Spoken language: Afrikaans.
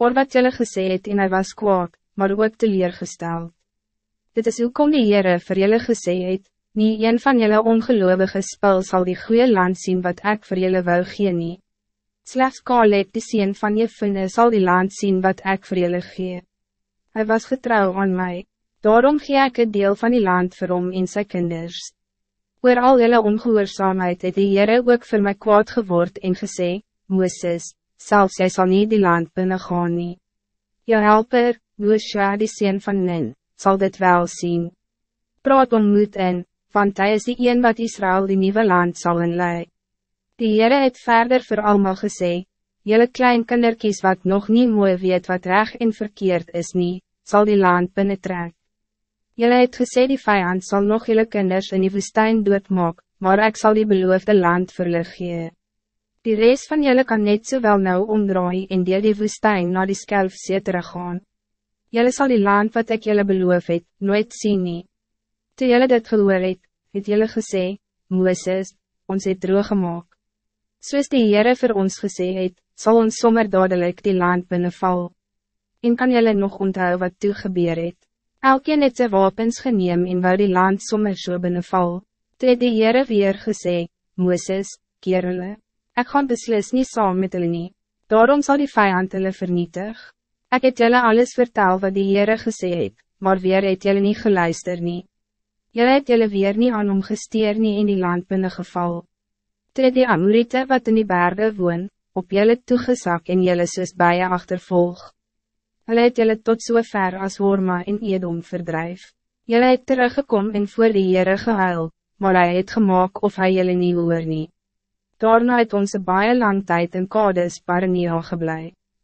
Oor wat jylle gesê het en hy was kwaad, maar ook teleurgesteld. Dit is hoe kom die Heere vir jylle gesê het, nie een van jylle ongeloovige spul sal die goede land zien wat ik voor jylle wou gee nie. Slechts Kaleb die sien van je vinde zal die land zien wat ik voor jylle gee. Hij was getrouw aan mij, daarom gee ik het deel van die land vir hom en sy kinders. Oor al jylle ongehoorzaamheid het die Heere ook voor mij kwaad geword en gesê, Mooses, zelfs jy sal nie die land binnengaan nie. Jou helper, Joshua die sien van Nin, zal dit wel zien. Praat om moed in, want hij is die een wat Israël die nieuwe land zal inlei. Die Heere het verder voor allemaal gesê, Jelle klein kinderkies wat nog niet mooi weet wat recht en verkeerd is niet, zal die land binnentrek. Jelle het gesê die vijand zal nog jelle kinders in die woestijn doodmaak, maar ik zal die beloofde land verlig gee. Die rest van jullie kan net zo so nou omdraaien en deel die woestijn naar die skelfzee teruggaan. Jullie zal die land wat ik jullie beloof het, nooit zien nie. Toe jullie dit gehoor het, het jullie gesê, Mooses, ons het droog gemaakt. Soos die Heere vir ons gesê het, sal ons sommer dadelijk die land binnenval. En kan jullie nog onthou wat toe gebeur het? Elkeen het sy wapens geneem en wou die land sommer so binnenval. Toe het die Heere weer gesê, Mooses, keer hulle. Ik ga beslis niet saam met hulle nie. Daarom zal die vijand hulle vernietig. Ik het julle alles vertel wat die Heere gesê het, maar weer het julle niet geluister nie. Julle het julle weer niet aan hom gesteer nie in die land binnengeval. Toe het die Amorite wat in die bergen woon, op julle toegesak en julle soos baie achtervolg. Hulle het julle tot so ver as Horma en Edom verdrijf. Julle het teruggekom en voor die Heere gehuil, maar hij het gemaakt of hij julle niet hoor nie. Daarna het onze baie lang tijd in Kades Barnea geblei.